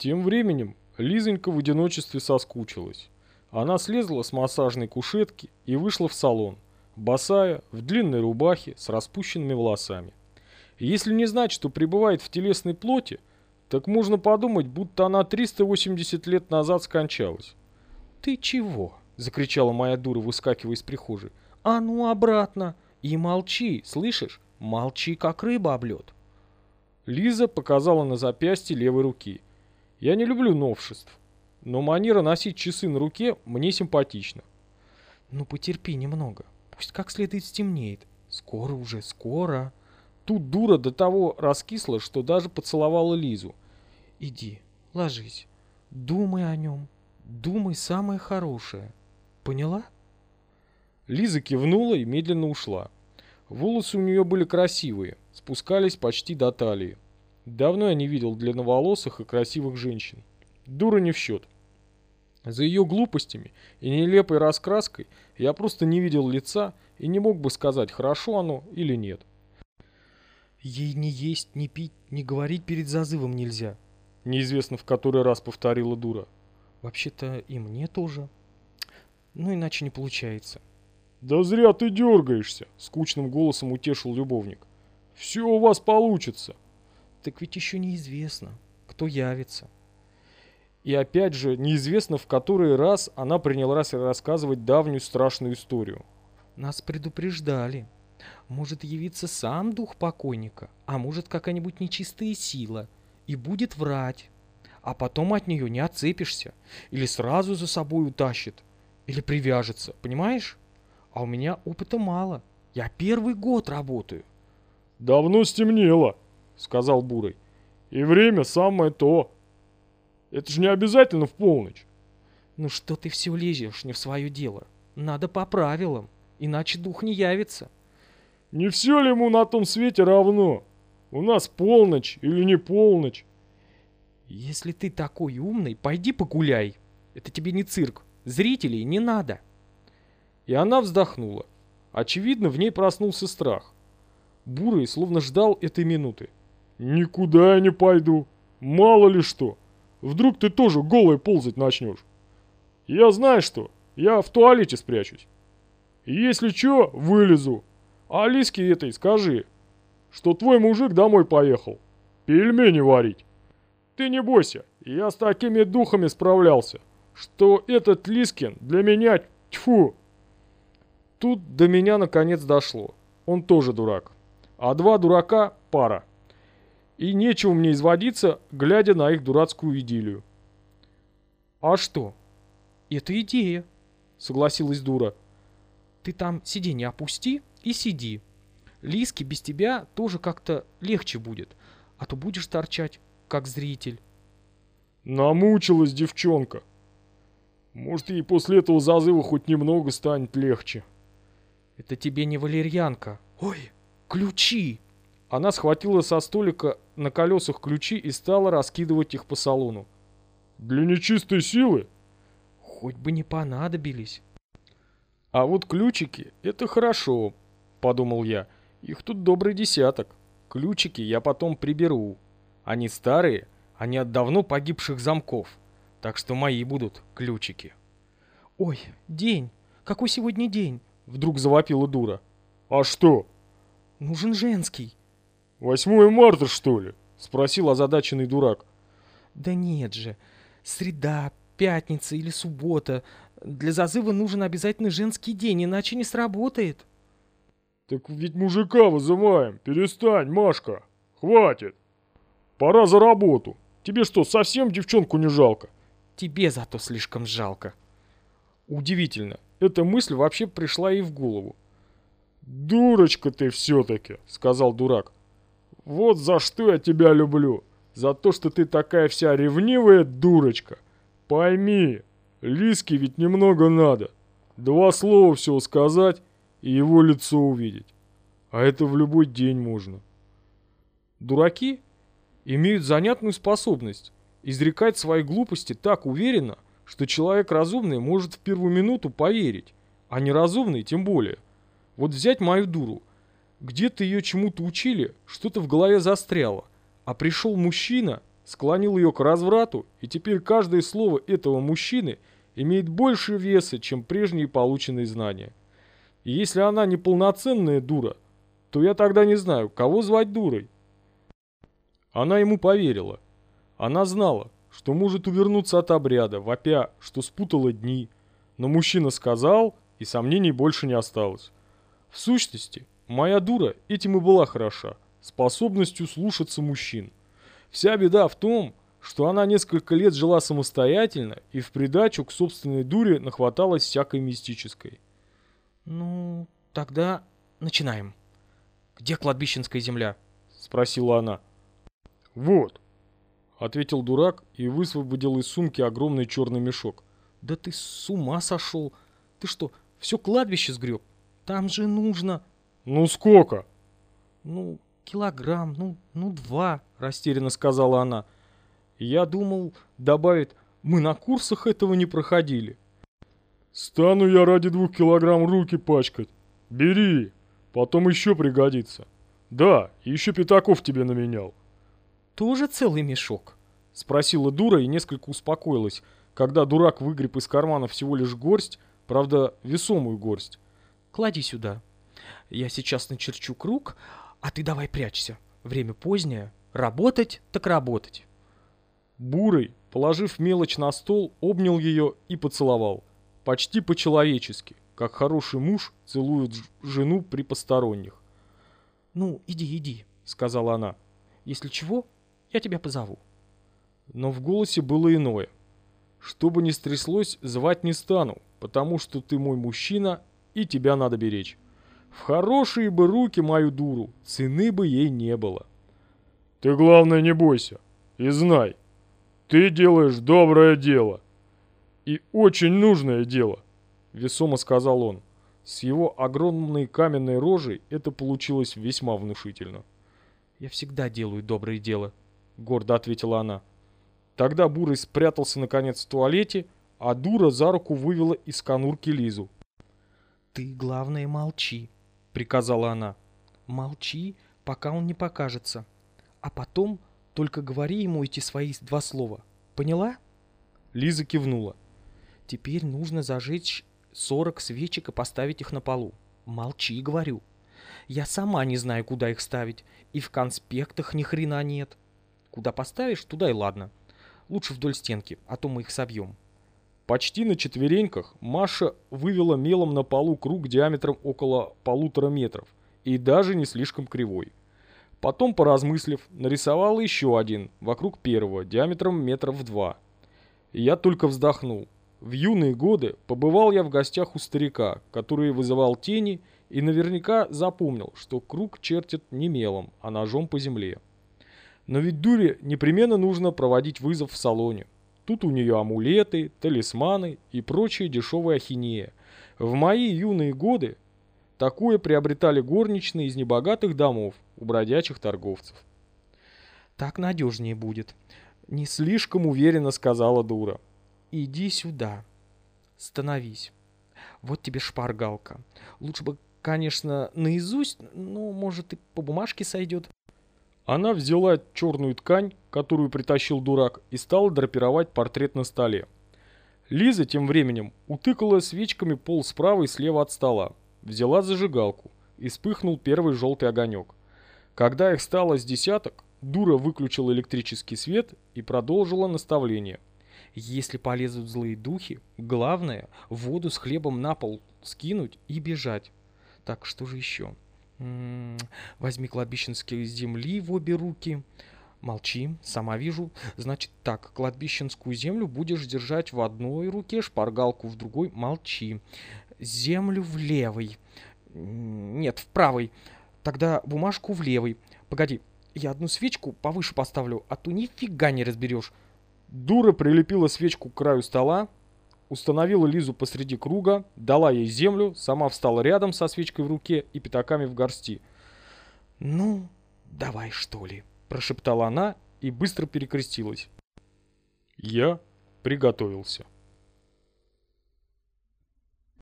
Тем временем Лизонька в одиночестве соскучилась. Она слезла с массажной кушетки и вышла в салон, босая, в длинной рубахе, с распущенными волосами. Если не знать, что пребывает в телесной плоти, так можно подумать, будто она 380 лет назад скончалась. «Ты чего?» — закричала моя дура, выскакивая из прихожей. «А ну обратно! И молчи, слышишь? Молчи, как рыба об лед!» Лиза показала на запястье левой руки. Я не люблю новшеств, но манера носить часы на руке мне симпатична. «Ну потерпи немного, пусть как следует стемнеет. Скоро уже, скоро!» Тут дура до того раскисла, что даже поцеловала Лизу. «Иди, ложись, думай о нем, думай самое хорошее. Поняла?» Лиза кивнула и медленно ушла. Волосы у нее были красивые, спускались почти до талии. Давно я не видел длинноволосых и красивых женщин. Дура не в счет. За ее глупостями и нелепой раскраской я просто не видел лица и не мог бы сказать, хорошо оно или нет. Ей не есть, не пить, не говорить перед зазывом нельзя. Неизвестно в который раз повторила дура. Вообще-то и мне тоже. Ну иначе не получается. Да зря ты дергаешься, скучным голосом утешил любовник. Все у вас получится. Так ведь еще неизвестно, кто явится. И опять же, неизвестно в который раз она принялась рассказывать давнюю страшную историю. Нас предупреждали. Может явиться сам дух покойника, а может какая-нибудь нечистая сила, и будет врать. А потом от нее не отцепишься, или сразу за собой утащит, или привяжется, понимаешь? А у меня опыта мало, я первый год работаю. «Давно стемнело», — сказал Бурый, — «и время самое то. Это же не обязательно в полночь». «Ну что ты все лезешь не в свое дело? Надо по правилам, иначе дух не явится». Не все ли ему на том свете равно? У нас полночь или не полночь? Если ты такой умный, пойди погуляй. Это тебе не цирк. Зрителей не надо. И она вздохнула. Очевидно, в ней проснулся страх. Бурый словно ждал этой минуты. «Никуда я не пойду. Мало ли что. Вдруг ты тоже голой ползать начнешь. Я знаю что. Я в туалете спрячусь. Если что, вылезу. А Алиске этой скажи, что твой мужик домой поехал. Пельмени варить. Ты не бойся, я с такими духами справлялся, что этот Лискин для меня тьфу. Тут до меня наконец дошло. Он тоже дурак. А два дурака – пара. И нечего мне изводиться, глядя на их дурацкую идиллию. «А что? Это идея», — согласилась дура. «Ты там сиденье опусти и сиди. Лиске без тебя тоже как-то легче будет, а то будешь торчать, как зритель. Намучилась девчонка. Может, ей после этого зазыва хоть немного станет легче. Это тебе не валерьянка. Ой, ключи! Она схватила со столика на колесах ключи и стала раскидывать их по салону. Для нечистой силы? Хоть бы не понадобились. А вот ключики — это хорошо, — подумал я. «Их тут добрый десяток. Ключики я потом приберу. Они старые, они от давно погибших замков. Так что мои будут ключики». «Ой, день! Какой сегодня день?» — вдруг завопила дура. «А что?» «Нужен женский». «8 марта, что ли?» — спросил озадаченный дурак. «Да нет же. Среда, пятница или суббота. Для зазыва нужен обязательно женский день, иначе не сработает». «Так ведь мужика вызываем. Перестань, Машка. Хватит. Пора за работу. Тебе что, совсем девчонку не жалко?» «Тебе зато слишком жалко». Удивительно. Эта мысль вообще пришла ей в голову. «Дурочка ты все-таки», — сказал дурак. «Вот за что я тебя люблю. За то, что ты такая вся ревнивая дурочка. Пойми, Лиске ведь немного надо. Два слова всего сказать, и его лицо увидеть. А это в любой день можно. Дураки имеют занятную способность изрекать свои глупости так уверенно, что человек разумный может в первую минуту поверить, а неразумный тем более. Вот взять мою дуру. Где-то ее чему-то учили, что-то в голове застряло, а пришел мужчина, склонил ее к разврату, и теперь каждое слово этого мужчины имеет больше веса, чем прежние полученные знания. И если она неполноценная дура, то я тогда не знаю, кого звать дурой. Она ему поверила. Она знала, что может увернуться от обряда, вопя, что спутала дни. Но мужчина сказал, и сомнений больше не осталось. В сущности, моя дура этим и была хороша, способностью слушаться мужчин. Вся беда в том, что она несколько лет жила самостоятельно и в придачу к собственной дуре нахваталась всякой мистической. Ну, тогда начинаем. Где кладбищенская земля? Спросила она. Вот, ответил дурак и высвободил из сумки огромный черный мешок. Да ты с ума сошел. Ты что, все кладбище сгреб? Там же нужно... Ну сколько? Ну, килограмм, ну, ну два, растерянно сказала она. Я думал, добавит, мы на курсах этого не проходили. Стану я ради двух килограмм руки пачкать. Бери, потом еще пригодится. Да, еще пятаков тебе наменял. Тоже целый мешок? Спросила дура и несколько успокоилась, когда дурак выгреб из кармана всего лишь горсть, правда, весомую горсть. Клади сюда. Я сейчас начерчу круг, а ты давай прячься. Время позднее. Работать так работать. Бурый, положив мелочь на стол, обнял ее и поцеловал. Почти по-человечески, как хороший муж целует жену при посторонних. «Ну, иди, иди», — сказала она. «Если чего, я тебя позову». Но в голосе было иное. «Что бы ни стряслось, звать не стану, потому что ты мой мужчина, и тебя надо беречь. В хорошие бы руки мою дуру, цены бы ей не было». «Ты, главное, не бойся и знай, ты делаешь доброе дело. И очень нужное дело», — весомо сказал он. С его огромной каменной рожей это получилось весьма внушительно. «Я всегда делаю доброе дело», — гордо ответила она. Тогда Бурый спрятался наконец в туалете, а дура за руку вывела из конурки Лизу. «Ты, главное, молчи», — приказала она. «Молчи, пока он не покажется. А потом только говори ему эти свои два слова. Поняла?» Лиза кивнула. «Теперь нужно зажечь сорок свечек и поставить их на полу. Молчи, говорю. Я сама не знаю, куда их ставить, и в конспектах ни хрена нет. Куда поставишь, туда и ладно. Лучше вдоль стенки, а то мы их собьем. Почти на четвереньках Маша вывела мелом на полу круг диаметром около полутора метров и даже не слишком кривой. Потом, поразмыслив, нарисовала еще один вокруг первого диаметром метров два. Я только вздохнул. В юные годы побывал я в гостях у старика, который вызывал тени и наверняка запомнил, что круг чертит не мелом, а ножом по земле. Но ведь дуре непременно нужно проводить вызов в салоне. Тут у нее амулеты, талисманы и прочая дешевая ахинея. В мои юные годы такое приобретали горничные из небогатых домов у бродячих торговцев. «Так надежнее будет», — не слишком уверенно сказала дура. Иди сюда. Становись. Вот тебе шпаргалка. Лучше бы, конечно, наизусть, но, может, и по бумажке сойдет. Она взяла черную ткань, которую притащил дурак, и стала драпировать портрет на столе. Лиза тем временем утыкала свечками пол справа и слева от стола. Взяла зажигалку и вспыхнул первый желтый огонек. Когда их стало с десяток, дура выключила электрический свет и продолжила наставление – если полезут злые духи, главное воду с хлебом на пол скинуть и бежать. Так, что же еще? Возьми кладбищенские земли в обе руки. Молчи, сама вижу. Значит так, кладбищенскую землю будешь держать в одной руке, шпаргалку в другой. Молчи. Землю в левой. Нет, в правой. Тогда бумажку в левой. Погоди, я одну свечку повыше поставлю, а то нифига не разберешь. Дура прилепила свечку к краю стола, установила Лизу посреди круга, дала ей землю, сама встала рядом со свечкой в руке и пятаками в горсти. «Ну, давай, что ли», – прошептала она и быстро перекрестилась. Я приготовился.